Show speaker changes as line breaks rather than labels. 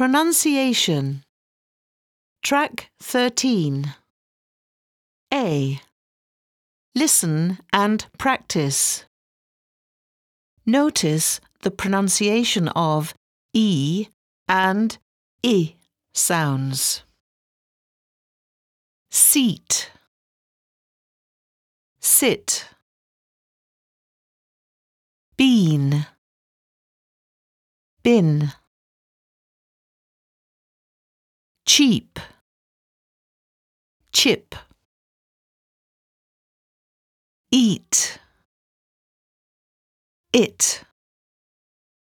Pronunciation Track 13 A. Listen and practice. Notice the pronunciation of E and I sounds. Seat Sit Bean Bin cheap, chip, eat, it.